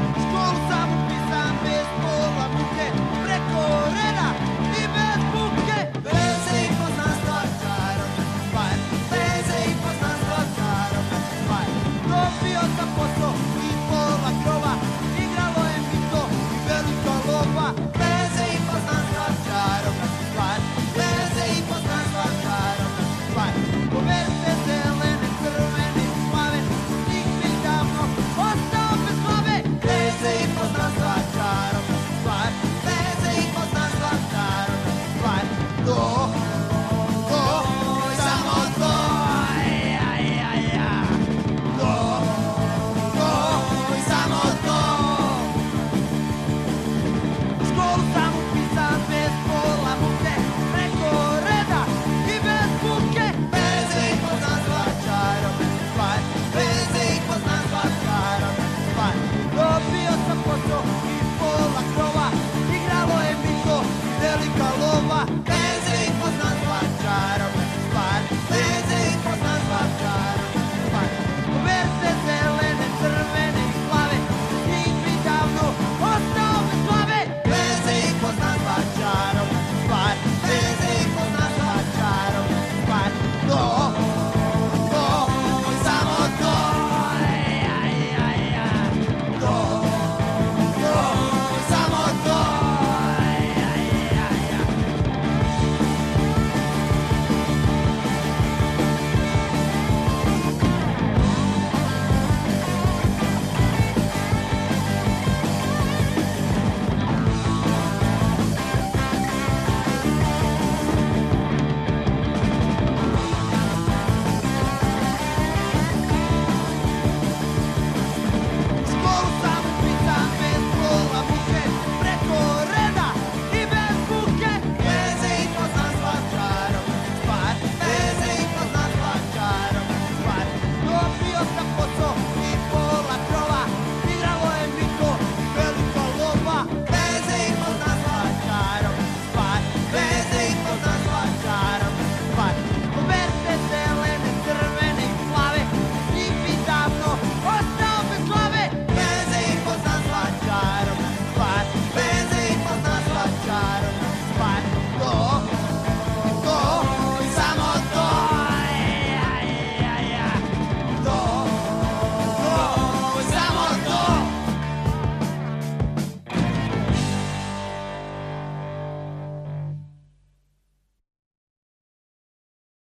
Let's go. door.